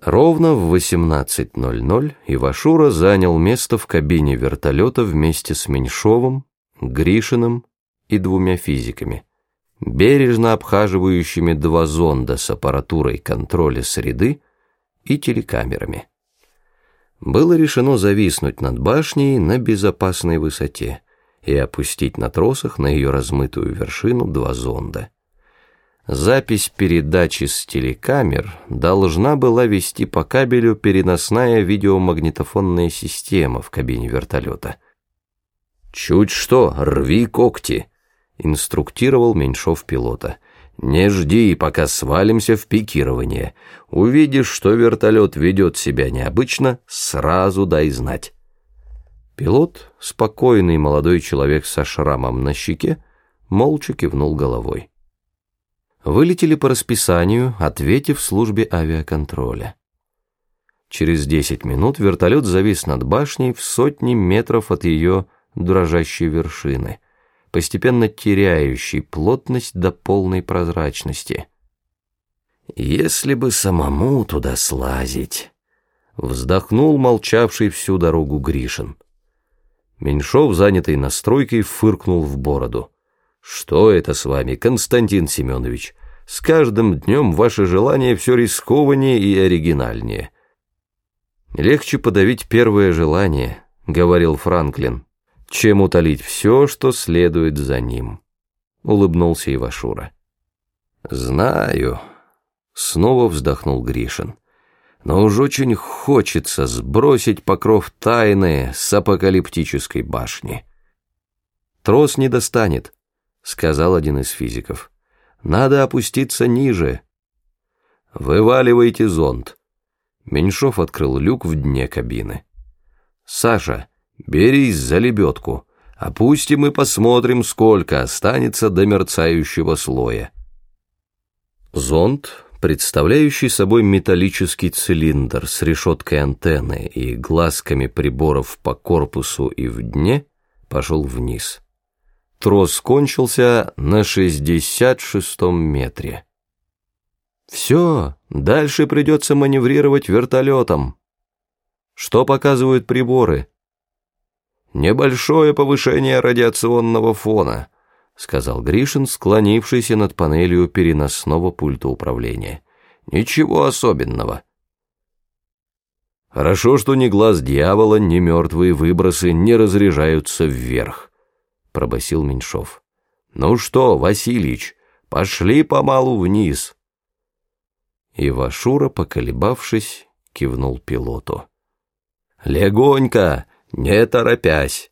Ровно в 18.00 Ивашура занял место в кабине вертолета вместе с Меньшовым, Гришиным и двумя физиками, бережно обхаживающими два зонда с аппаратурой контроля среды и телекамерами. Было решено зависнуть над башней на безопасной высоте и опустить на тросах на ее размытую вершину два зонда. Запись передачи с телекамер должна была вести по кабелю переносная видеомагнитофонная система в кабине вертолета. «Чуть что, рви когти», — инструктировал Меньшов пилота. «Не жди, пока свалимся в пикирование. Увидишь, что вертолет ведет себя необычно, сразу дай знать». Пилот, спокойный молодой человек со шрамом на щеке, молча кивнул головой вылетели по расписанию, ответив службе авиаконтроля. Через 10 минут вертолет завис над башней в сотни метров от ее дрожащей вершины, постепенно теряющей плотность до полной прозрачности. «Если бы самому туда слазить!» Вздохнул молчавший всю дорогу Гришин. Меньшов, занятый настройкой, фыркнул в бороду. «Что это с вами, Константин Семенович? С каждым днем ваше желание все рискованнее и оригинальнее». «Легче подавить первое желание», — говорил Франклин, «чем утолить все, что следует за ним», — улыбнулся Ивашура. «Знаю», — снова вздохнул Гришин, «но уж очень хочется сбросить покров тайны с апокалиптической башни». «Трос не достанет», сказал один из физиков. Надо опуститься ниже. Вываливайте зонт. Меньшов открыл люк в дне кабины. Саша, берись за лебедку. Опустим и посмотрим, сколько останется до мерцающего слоя. Зонд, представляющий собой металлический цилиндр с решеткой антенны и глазками приборов по корпусу и в дне, пошел вниз. Трос кончился на шестьдесят шестом метре. Все, дальше придется маневрировать вертолетом. Что показывают приборы? Небольшое повышение радиационного фона, сказал Гришин, склонившийся над панелью переносного пульта управления. Ничего особенного. Хорошо, что ни глаз дьявола, ни мертвые выбросы не разряжаются вверх пробасил Меньшов. «Ну что, Васильич, пошли помалу вниз!» И Вашура, поколебавшись, кивнул пилоту. «Легонько, не торопясь!»